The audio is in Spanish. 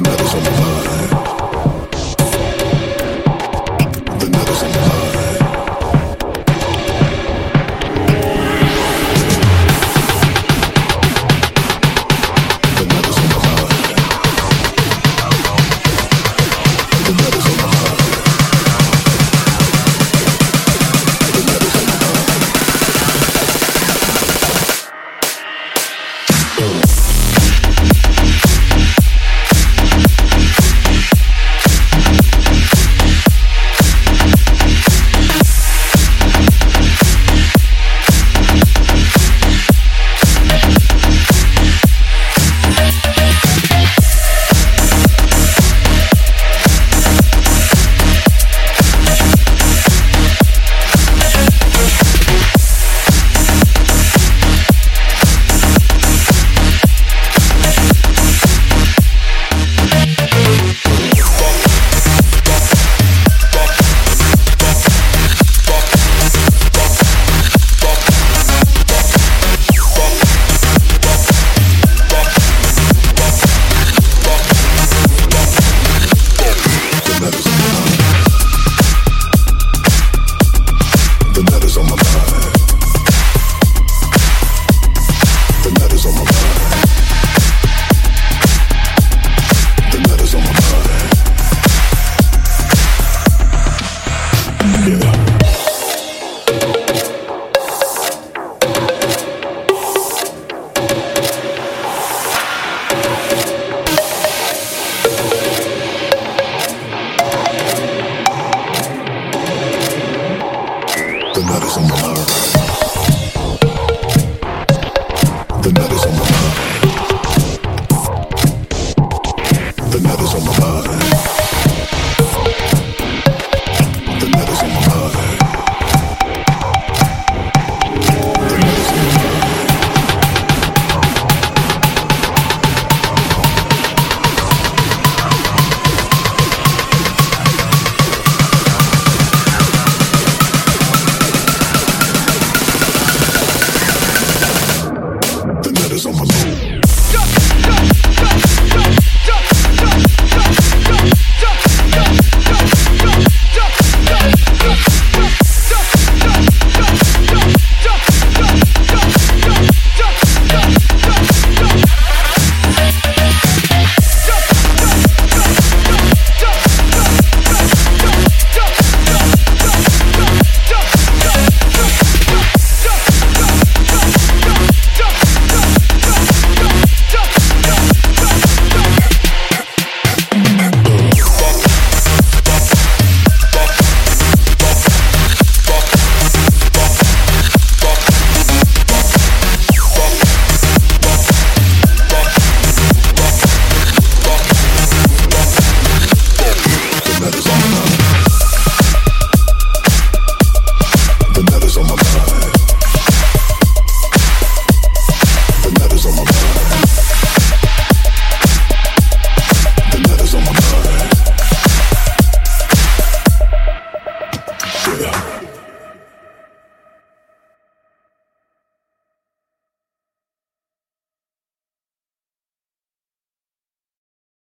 me dejó medicine, the